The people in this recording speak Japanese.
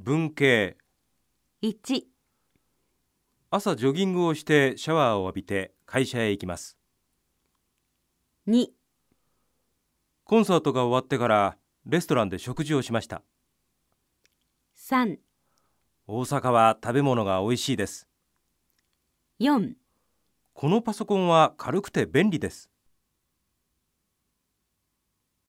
文系。1、朝ジョギングをしてシャワーを浴びて会社へ行きます。2、コンサートが終わってからレストランで食事をしました。3、大阪は食べ物が美味しいです。4このパソコンは軽くて便利です。